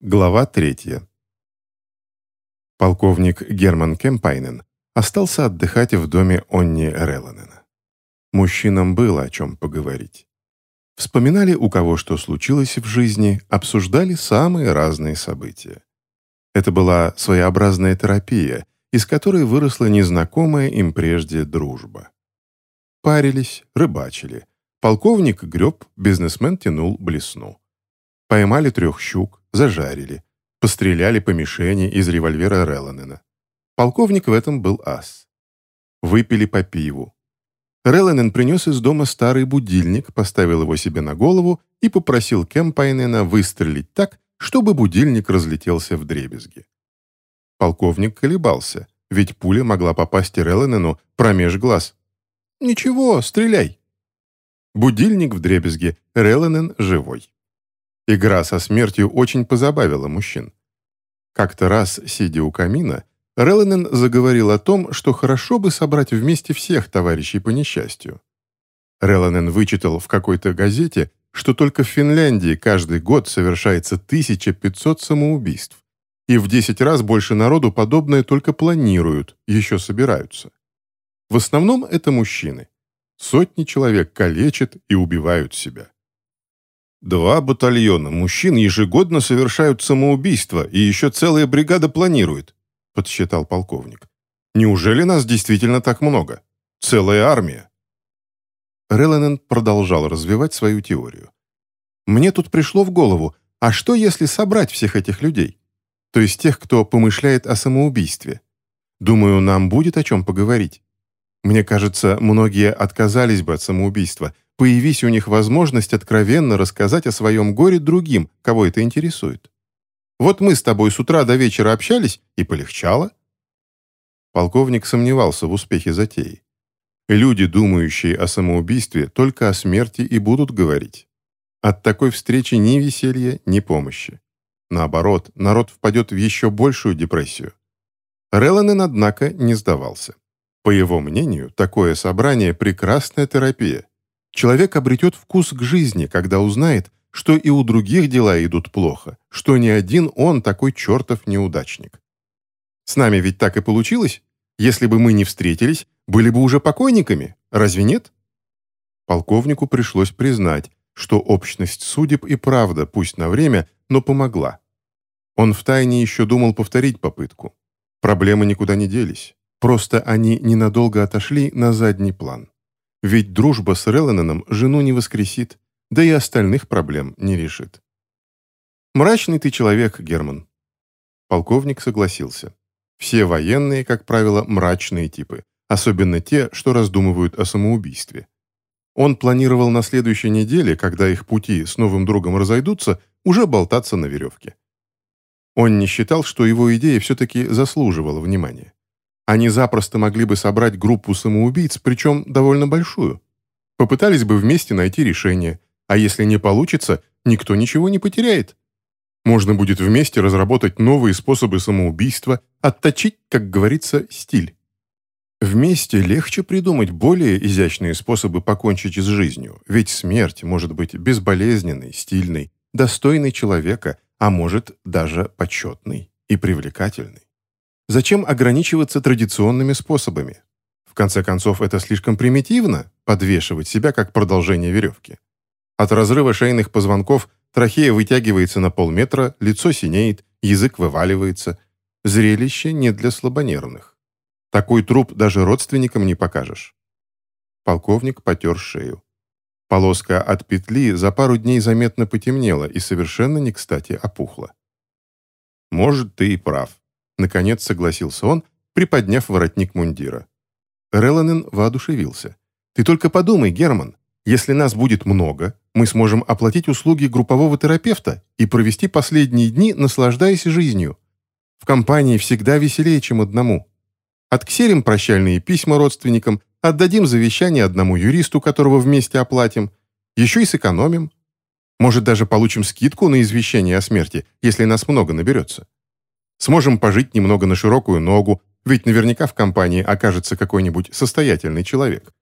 Глава третья. Полковник Герман Кемпайнен остался отдыхать в доме Онни Реланена. Мужчинам было о чем поговорить. Вспоминали, у кого что случилось в жизни, обсуждали самые разные события. Это была своеобразная терапия, из которой выросла незнакомая им прежде дружба. Парились, рыбачили. Полковник греб, бизнесмен тянул блесну. Поймали трех щук, зажарили. Постреляли по мишени из револьвера Реланена. Полковник в этом был ас. Выпили по пиву. Реланен принес из дома старый будильник, поставил его себе на голову и попросил Кемпайнена выстрелить так, чтобы будильник разлетелся в дребезги. Полковник колебался, ведь пуля могла попасть Реланену промеж глаз. «Ничего, стреляй!» Будильник в дребезге, Реланен живой. Игра со смертью очень позабавила мужчин. Как-то раз, сидя у камина, Релленен заговорил о том, что хорошо бы собрать вместе всех товарищей по несчастью. Релленен вычитал в какой-то газете, что только в Финляндии каждый год совершается 1500 самоубийств, и в 10 раз больше народу подобное только планируют, еще собираются. В основном это мужчины. Сотни человек калечат и убивают себя. Два батальона мужчин ежегодно совершают самоубийство, и еще целая бригада планирует, подсчитал полковник. Неужели нас действительно так много? Целая армия. Реланен продолжал развивать свою теорию. Мне тут пришло в голову, а что если собрать всех этих людей? То есть тех, кто помышляет о самоубийстве? Думаю, нам будет о чем поговорить. Мне кажется, многие отказались бы от самоубийства, появись у них возможность откровенно рассказать о своем горе другим, кого это интересует. Вот мы с тобой с утра до вечера общались, и полегчало. Полковник сомневался в успехе затеи. Люди, думающие о самоубийстве, только о смерти и будут говорить. От такой встречи ни веселья, ни помощи. Наоборот, народ впадет в еще большую депрессию. Реланен, однако, не сдавался. По его мнению, такое собрание – прекрасная терапия, Человек обретет вкус к жизни, когда узнает, что и у других дела идут плохо, что ни один он такой чертов неудачник. С нами ведь так и получилось. Если бы мы не встретились, были бы уже покойниками, разве нет? Полковнику пришлось признать, что общность судеб и правда, пусть на время, но помогла. Он втайне еще думал повторить попытку. Проблемы никуда не делись. Просто они ненадолго отошли на задний план. Ведь дружба с Реллененом жену не воскресит, да и остальных проблем не решит. «Мрачный ты человек, Герман». Полковник согласился. Все военные, как правило, мрачные типы, особенно те, что раздумывают о самоубийстве. Он планировал на следующей неделе, когда их пути с новым другом разойдутся, уже болтаться на веревке. Он не считал, что его идея все-таки заслуживала внимания. Они запросто могли бы собрать группу самоубийц, причем довольно большую. Попытались бы вместе найти решение, а если не получится, никто ничего не потеряет. Можно будет вместе разработать новые способы самоубийства, отточить, как говорится, стиль. Вместе легче придумать более изящные способы покончить с жизнью, ведь смерть может быть безболезненной, стильной, достойной человека, а может даже почетной и привлекательной. Зачем ограничиваться традиционными способами? В конце концов, это слишком примитивно – подвешивать себя как продолжение веревки. От разрыва шейных позвонков трахея вытягивается на полметра, лицо синеет, язык вываливается. Зрелище не для слабонервных. Такой труп даже родственникам не покажешь. Полковник потер шею. Полоска от петли за пару дней заметно потемнела и совершенно не кстати опухла. «Может, ты и прав», Наконец согласился он, приподняв воротник мундира. Реланен воодушевился. «Ты только подумай, Герман, если нас будет много, мы сможем оплатить услуги группового терапевта и провести последние дни, наслаждаясь жизнью. В компании всегда веселее, чем одному. Отксерим прощальные письма родственникам, отдадим завещание одному юристу, которого вместе оплатим, еще и сэкономим. Может, даже получим скидку на извещение о смерти, если нас много наберется. Сможем пожить немного на широкую ногу, ведь наверняка в компании окажется какой-нибудь состоятельный человек.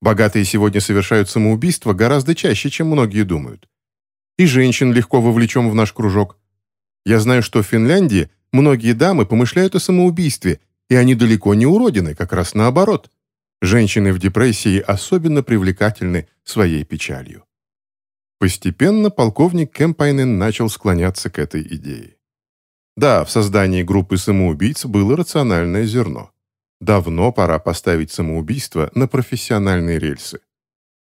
Богатые сегодня совершают самоубийство гораздо чаще, чем многие думают. И женщин легко вовлечем в наш кружок. Я знаю, что в Финляндии многие дамы помышляют о самоубийстве, и они далеко не уродины, как раз наоборот. Женщины в депрессии особенно привлекательны своей печалью. Постепенно полковник Кемпайнен начал склоняться к этой идее. Да, в создании группы самоубийц было рациональное зерно. Давно пора поставить самоубийство на профессиональные рельсы.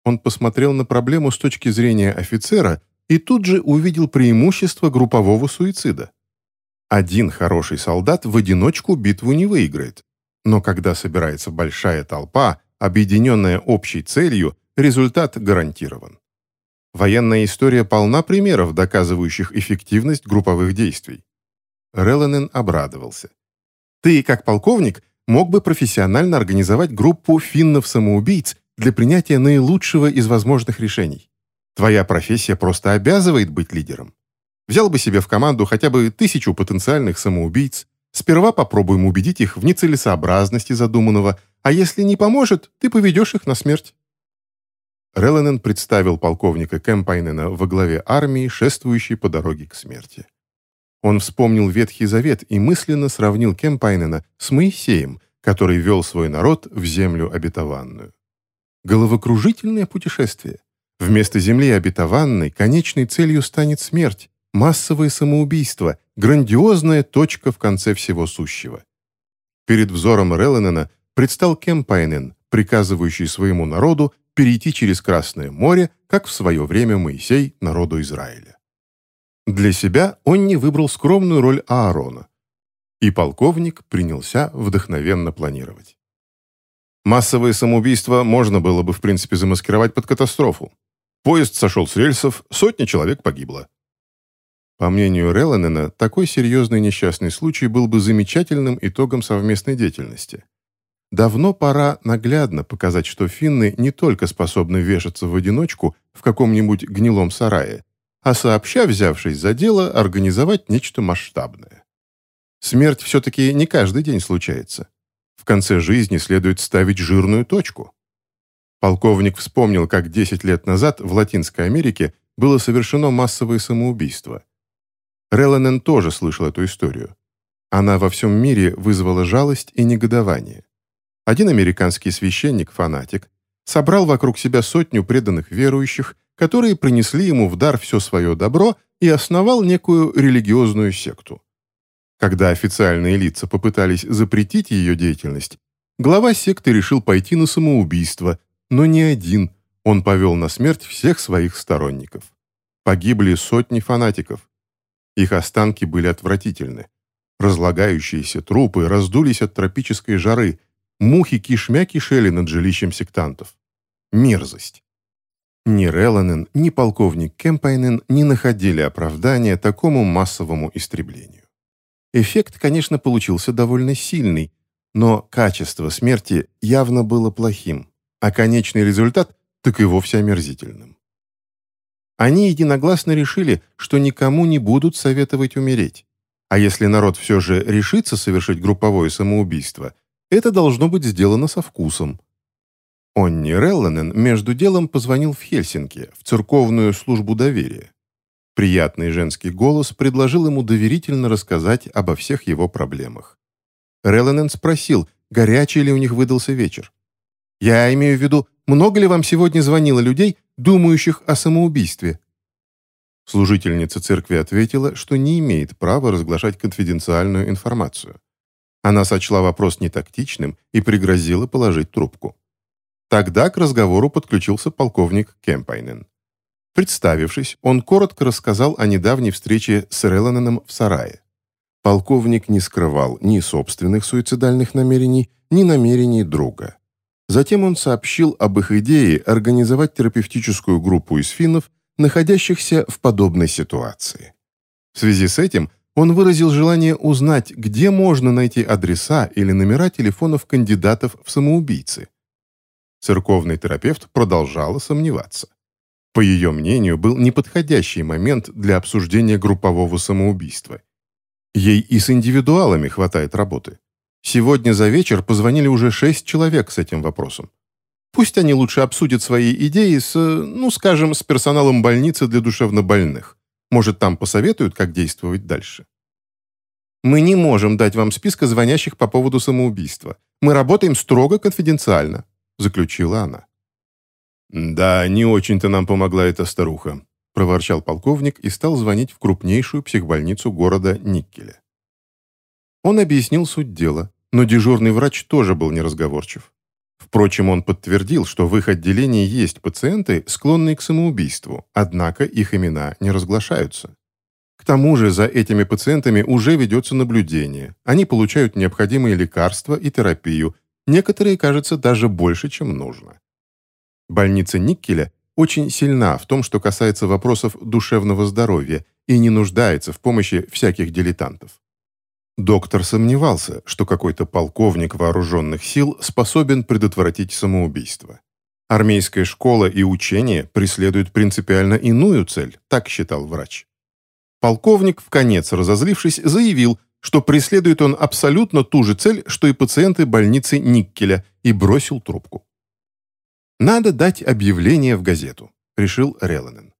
Он посмотрел на проблему с точки зрения офицера и тут же увидел преимущество группового суицида. Один хороший солдат в одиночку битву не выиграет, но когда собирается большая толпа, объединенная общей целью, результат гарантирован. Военная история полна примеров, доказывающих эффективность групповых действий. Реланен обрадовался. «Ты, как полковник, мог бы профессионально организовать группу финнов-самоубийц для принятия наилучшего из возможных решений. Твоя профессия просто обязывает быть лидером. Взял бы себе в команду хотя бы тысячу потенциальных самоубийц, сперва попробуем убедить их в нецелесообразности задуманного, а если не поможет, ты поведешь их на смерть. Реланен представил полковника Кэмпайнена во главе армии, шествующей по дороге к смерти. Он вспомнил Ветхий Завет и мысленно сравнил Кемпайнена с Моисеем, который вел свой народ в землю обетованную. Головокружительное путешествие. Вместо земли обетованной конечной целью станет смерть, массовое самоубийство, грандиозная точка в конце всего сущего. Перед взором Релленена предстал Кемпайнен, приказывающий своему народу перейти через Красное море, как в свое время Моисей народу Израиля. Для себя он не выбрал скромную роль Аарона. И полковник принялся вдохновенно планировать. Массовое самоубийство можно было бы, в принципе, замаскировать под катастрофу. Поезд сошел с рельсов, сотни человек погибло. По мнению Реланена, такой серьезный несчастный случай был бы замечательным итогом совместной деятельности. Давно пора наглядно показать, что финны не только способны вешаться в одиночку в каком-нибудь гнилом сарае, а сообща, взявшись за дело, организовать нечто масштабное. Смерть все-таки не каждый день случается. В конце жизни следует ставить жирную точку. Полковник вспомнил, как 10 лет назад в Латинской Америке было совершено массовое самоубийство. Реланен тоже слышал эту историю. Она во всем мире вызвала жалость и негодование. Один американский священник-фанатик собрал вокруг себя сотню преданных верующих которые принесли ему в дар все свое добро и основал некую религиозную секту. Когда официальные лица попытались запретить ее деятельность, глава секты решил пойти на самоубийство, но не один, он повел на смерть всех своих сторонников. Погибли сотни фанатиков. Их останки были отвратительны. Разлагающиеся трупы раздулись от тропической жары, мухи кишмя кишели над жилищем сектантов. Мерзость. Ни Реланен, ни полковник Кемпайнен не находили оправдания такому массовому истреблению. Эффект, конечно, получился довольно сильный, но качество смерти явно было плохим, а конечный результат так и вовсе омерзительным. Они единогласно решили, что никому не будут советовать умереть. А если народ все же решится совершить групповое самоубийство, это должно быть сделано со вкусом, Онни Релланен между делом позвонил в Хельсинки, в церковную службу доверия. Приятный женский голос предложил ему доверительно рассказать обо всех его проблемах. Релланен спросил, горячий ли у них выдался вечер. «Я имею в виду, много ли вам сегодня звонило людей, думающих о самоубийстве?» Служительница церкви ответила, что не имеет права разглашать конфиденциальную информацию. Она сочла вопрос нетактичным и пригрозила положить трубку. Тогда к разговору подключился полковник Кемпайнен. Представившись, он коротко рассказал о недавней встрече с Релананом в сарае. Полковник не скрывал ни собственных суицидальных намерений, ни намерений друга. Затем он сообщил об их идее организовать терапевтическую группу из финнов, находящихся в подобной ситуации. В связи с этим он выразил желание узнать, где можно найти адреса или номера телефонов кандидатов в самоубийцы. Церковный терапевт продолжала сомневаться. По ее мнению, был неподходящий момент для обсуждения группового самоубийства. Ей и с индивидуалами хватает работы. Сегодня за вечер позвонили уже шесть человек с этим вопросом. Пусть они лучше обсудят свои идеи с, ну, скажем, с персоналом больницы для душевнобольных. Может, там посоветуют, как действовать дальше? Мы не можем дать вам списка звонящих по поводу самоубийства. Мы работаем строго конфиденциально», — заключила она. «Да, не очень-то нам помогла эта старуха», — проворчал полковник и стал звонить в крупнейшую психбольницу города Никкеля. Он объяснил суть дела, но дежурный врач тоже был неразговорчив. Впрочем, он подтвердил, что в их отделении есть пациенты, склонные к самоубийству, однако их имена не разглашаются. К тому же за этими пациентами уже ведется наблюдение. Они получают необходимые лекарства и терапию, некоторые, кажется, даже больше, чем нужно. Больница Никкеля очень сильна в том, что касается вопросов душевного здоровья и не нуждается в помощи всяких дилетантов. Доктор сомневался, что какой-то полковник вооруженных сил способен предотвратить самоубийство. Армейская школа и учение преследуют принципиально иную цель, так считал врач. Полковник, в конец разозлившись, заявил, что преследует он абсолютно ту же цель, что и пациенты больницы Никкеля, и бросил трубку. «Надо дать объявление в газету», — решил Реланен.